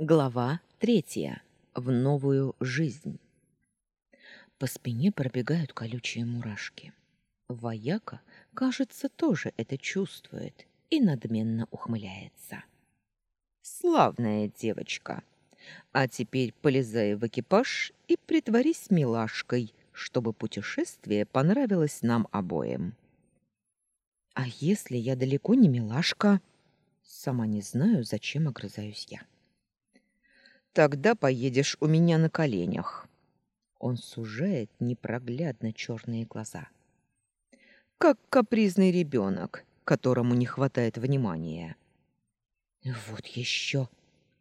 Глава третья. В новую жизнь. По спине пробегают колючие мурашки. Вояка, кажется, тоже это чувствует и надменно ухмыляется. «Славная девочка! А теперь полезай в экипаж и притворись милашкой, чтобы путешествие понравилось нам обоим». «А если я далеко не милашка?» Сама не знаю, зачем огрызаюсь я. «Тогда поедешь у меня на коленях». Он сужает непроглядно черные глаза. Как капризный ребенок, которому не хватает внимания. Вот еще,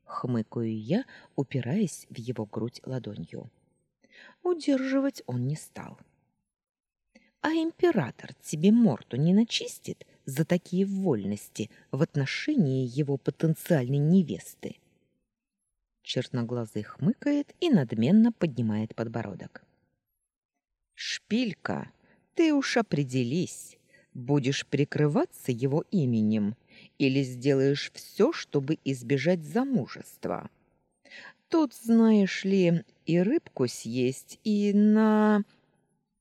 хмыкаю я, упираясь в его грудь ладонью. Удерживать он не стал. А император тебе морду не начистит за такие вольности в отношении его потенциальной невесты. Черноглазый хмыкает и надменно поднимает подбородок. «Шпилька, ты уж определись, будешь прикрываться его именем или сделаешь все, чтобы избежать замужества. Тут, знаешь ли, и рыбку съесть, и на...»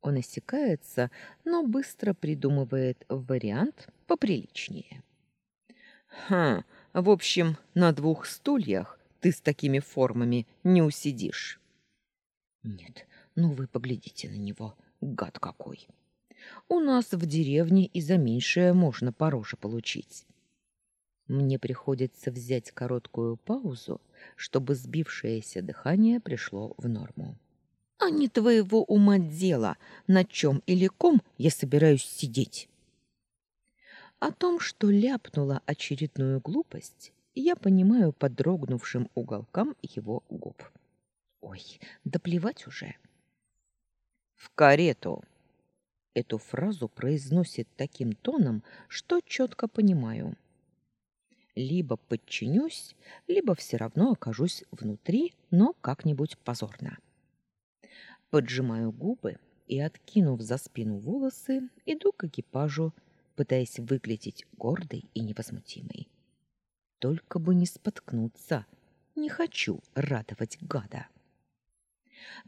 Он осекается, но быстро придумывает вариант поприличнее. «Ха, в общем, на двух стульях ты с такими формами не усидишь. Нет, ну вы поглядите на него, гад какой. У нас в деревне и за меньшее можно по роже получить. Мне приходится взять короткую паузу, чтобы сбившееся дыхание пришло в норму. А не твоего ума дело, на чем или ком я собираюсь сидеть. О том, что ляпнула очередную глупость, я понимаю по дрогнувшим уголкам его губ. Ой, да плевать уже. В карету. Эту фразу произносит таким тоном, что четко понимаю. Либо подчинюсь, либо все равно окажусь внутри, но как-нибудь позорно. Поджимаю губы и, откинув за спину волосы, иду к экипажу, пытаясь выглядеть гордой и невозмутимой. Только бы не споткнуться. Не хочу радовать гада.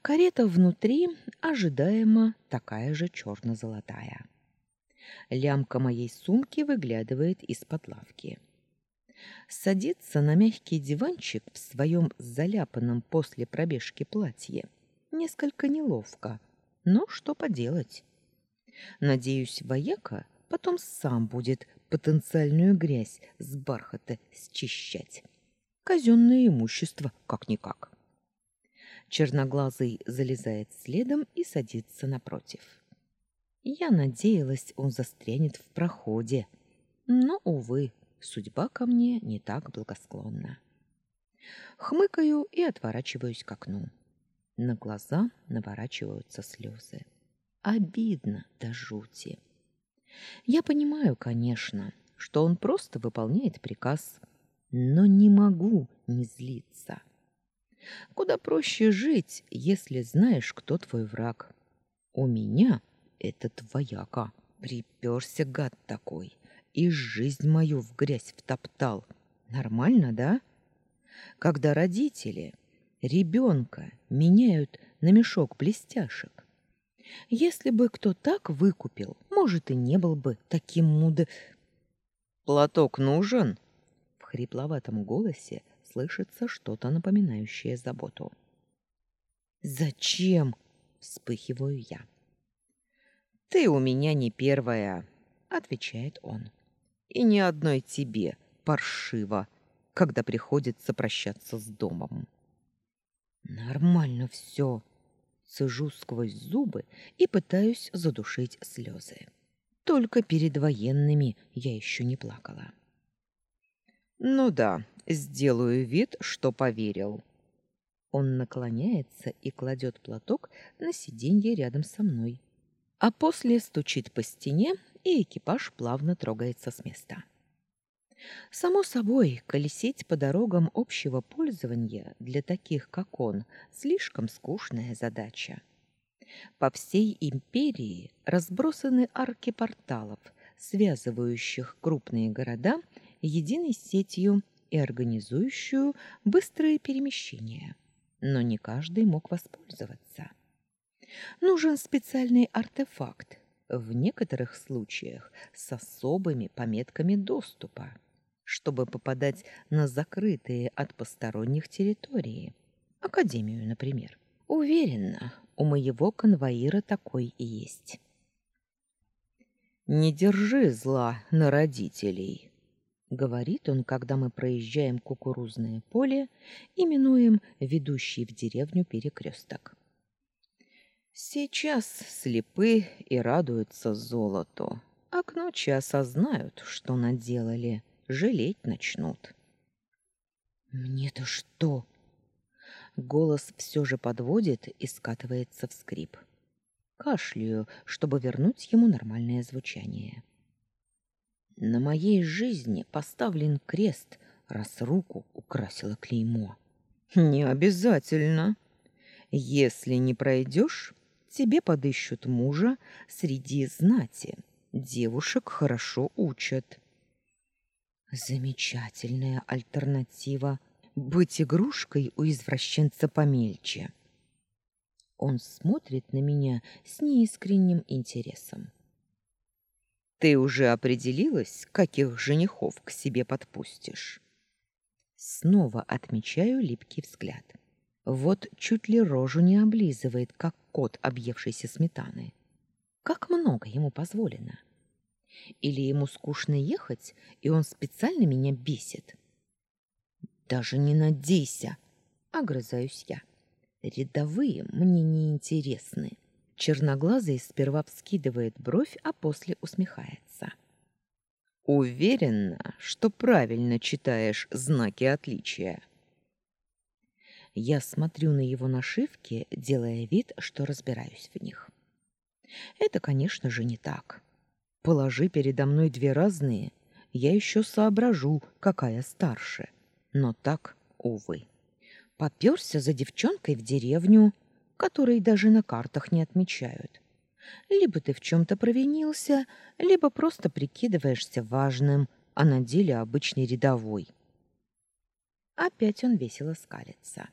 Карета внутри ожидаемо такая же черно-золотая. Лямка моей сумки выглядывает из-под лавки. Садиться на мягкий диванчик в своем заляпанном после пробежки платье несколько неловко, но что поделать. Надеюсь, вояка потом сам будет потенциальную грязь с бархата счищать. Казенное имущество, как-никак. Черноглазый залезает следом и садится напротив. Я надеялась, он застрянет в проходе, но, увы, судьба ко мне не так благосклонна. Хмыкаю и отворачиваюсь к окну. На глаза наворачиваются слезы. Обидно до жути. Я понимаю, конечно, что он просто выполняет приказ, но не могу не злиться. Куда проще жить, если знаешь, кто твой враг. У меня этот вояка приперся гад такой и жизнь мою в грязь втоптал. Нормально, да? Когда родители ребенка меняют на мешок блестяшек, если бы кто так выкупил, может, и не был бы таким муд... «Платок нужен?» В хрипловатом голосе слышится что-то напоминающее заботу. «Зачем?» — вспыхиваю я. «Ты у меня не первая», — отвечает он. «И ни одной тебе, паршиво, когда приходится прощаться с домом». «Нормально все», Цежу сквозь зубы и пытаюсь задушить слезы. Только перед военными я еще не плакала. Ну да, сделаю вид, что поверил. Он наклоняется и кладет платок на сиденье рядом со мной. А после стучит по стене, и экипаж плавно трогается с места. Само собой, колесить по дорогам общего пользования для таких, как он, слишком скучная задача. По всей империи разбросаны арки порталов, связывающих крупные города единой сетью и организующую быстрые перемещения, но не каждый мог воспользоваться. Нужен специальный артефакт, в некоторых случаях с особыми пометками доступа, чтобы попадать на закрытые от посторонних территории, академию, например. Уверена, у моего конвоира такой и есть. Не держи зла на родителей, говорит он, когда мы проезжаем кукурузное поле и минуем ведущий в деревню перекресток. Сейчас слепы и радуются золоту, а к ночи осознают, что наделали, жалеть начнут. Мне-то что? Голос все же подводит и скатывается в скрип. Кашляю, чтобы вернуть ему нормальное звучание. На моей жизни поставлен крест, раз руку украсило клеймо. Не обязательно. Если не пройдешь, тебе подыщут мужа среди знати. Девушек хорошо учат. Замечательная альтернатива быть игрушкой у извращенца помельче. Он смотрит на меня с неискренним интересом. Ты уже определилась, каких женихов к себе подпустишь? Снова отмечаю липкий взгляд. Вот чуть ли рожу не облизывает, как кот, объевшийся сметаны. Как много ему позволено? Или ему скучно ехать, и он специально меня бесит? Даже не надейся, огрызаюсь я. Рядовые мне не интересны. Черноглазый сперва вскидывает бровь, а после усмехается. Уверена, что правильно читаешь знаки отличия. Я смотрю на его нашивки, делая вид, что разбираюсь в них. Это, конечно же, не так. Положи передо мной две разные, я еще соображу, какая старше. Но так, увы. Попёрся за девчонкой в деревню, которой даже на картах не отмечают. Либо ты в чем то провинился, либо просто прикидываешься важным, а на деле обычный рядовой. Опять он весело скалится.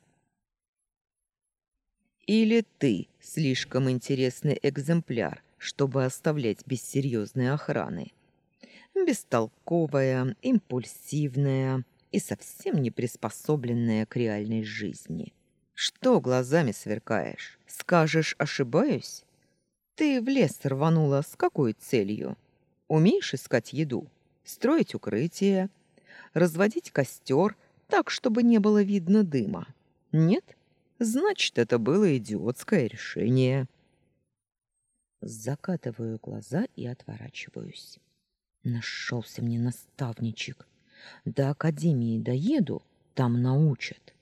Или ты слишком интересный экземпляр, чтобы оставлять без серьезной охраны. Бестолковая, импульсивная и совсем не приспособленная к реальной жизни. Что глазами сверкаешь? Скажешь, ошибаюсь? Ты в лес рванула с какой целью? Умеешь искать еду, строить укрытие, разводить костер так, чтобы не было видно дыма? Нет? Значит, это было идиотское решение. Закатываю глаза и отворачиваюсь. Нашелся мне наставничек. До академии доеду, там научат.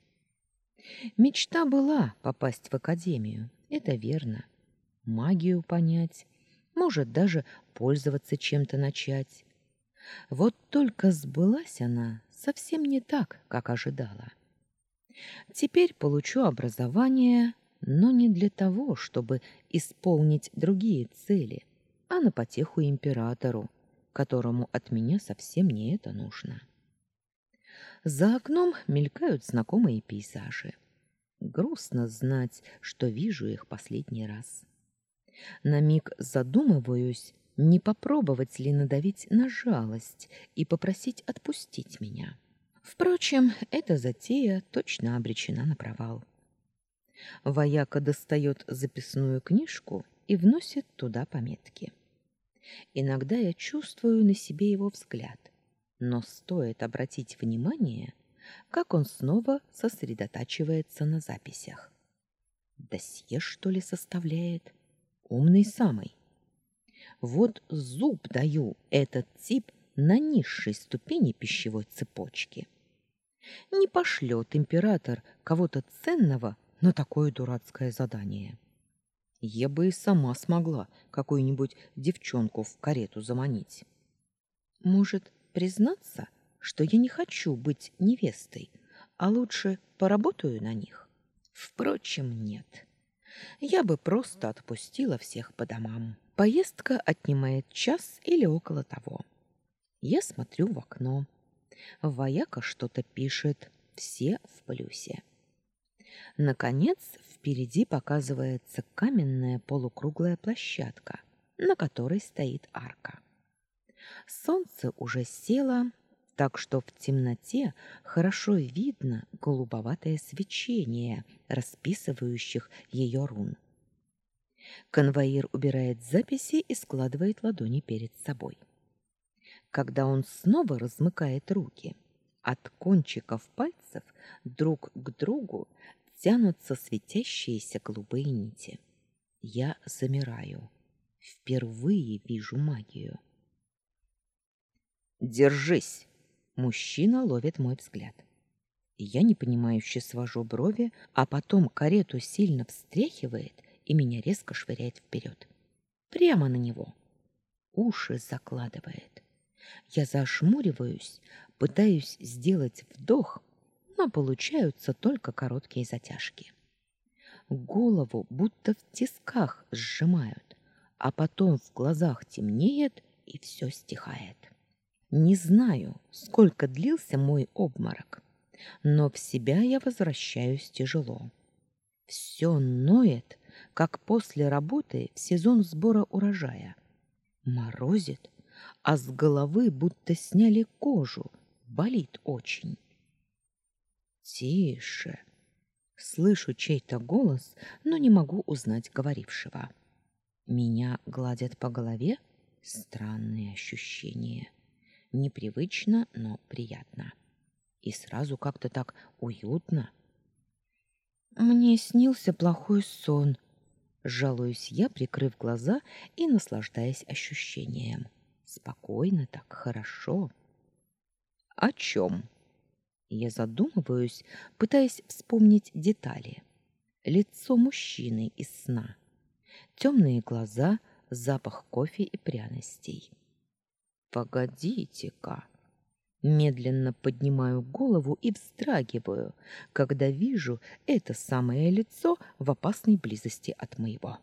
Мечта была попасть в академию, это верно. Магию понять, может даже пользоваться чем-то начать. Вот только сбылась она совсем не так, как ожидала. Теперь получу образование, но не для того, чтобы исполнить другие цели, а на потеху императору, которому от меня совсем не это нужно. За окном мелькают знакомые пейзажи. Грустно знать, что вижу их последний раз. На миг задумываюсь, не попробовать ли надавить на жалость и попросить отпустить меня. Впрочем, эта затея точно обречена на провал. Вояка достает записную книжку и вносит туда пометки. Иногда я чувствую на себе его взгляд, но стоит обратить внимание, как он снова сосредотачивается на записях. Досье, что ли, составляет? Умный самый. Вот зуб даю, этот тип на низшей ступени пищевой цепочки. Не пошлет император кого-то ценного на такое дурацкое задание. Я бы и сама смогла какую-нибудь девчонку в карету заманить. Может, признаться, что я не хочу быть невестой, а лучше поработаю на них? Впрочем, нет. Я бы просто отпустила всех по домам. Поездка отнимает час или около того. Я смотрю в окно. Вояка что-то пишет, все в плюсе. Наконец, впереди показывается каменная полукруглая площадка, на которой стоит арка. Солнце уже село, так что в темноте хорошо видно голубоватое свечение расписывающих ее рун. Конвоир убирает записи и складывает ладони перед собой. Когда он снова размыкает руки, от кончиков пальцев друг к другу тянутся светящиеся голубые нити. Я замираю. Впервые вижу магию. «Держись!» Мужчина ловит мой взгляд. Я непонимающе свожу брови, а потом карету сильно встряхивает и меня резко швыряет вперед. Прямо на него. Уши закладывает. Я зашмуриваюсь, пытаюсь сделать вдох, но получаются только короткие затяжки. Голову будто в тисках сжимают, а потом в глазах темнеет и все стихает. Не знаю, сколько длился мой обморок, но в себя я возвращаюсь тяжело. Все ноет, как после работы в сезон сбора урожая. Морозит, а с головы будто сняли кожу, болит очень. Тише. Слышу чей-то голос, но не могу узнать говорившего. Меня гладят по голове? Странные ощущения. Непривычно, но приятно. И сразу как-то так уютно. Мне снился плохой сон, жалуюсь я, прикрыв глаза и наслаждаясь ощущением. Спокойно так, хорошо. О чем? Я задумываюсь, пытаясь вспомнить детали. Лицо мужчины из сна. Темные глаза, запах кофе и пряностей. Погодите-ка. Медленно поднимаю голову и вздрагиваю, когда вижу это самое лицо в опасной близости от моего.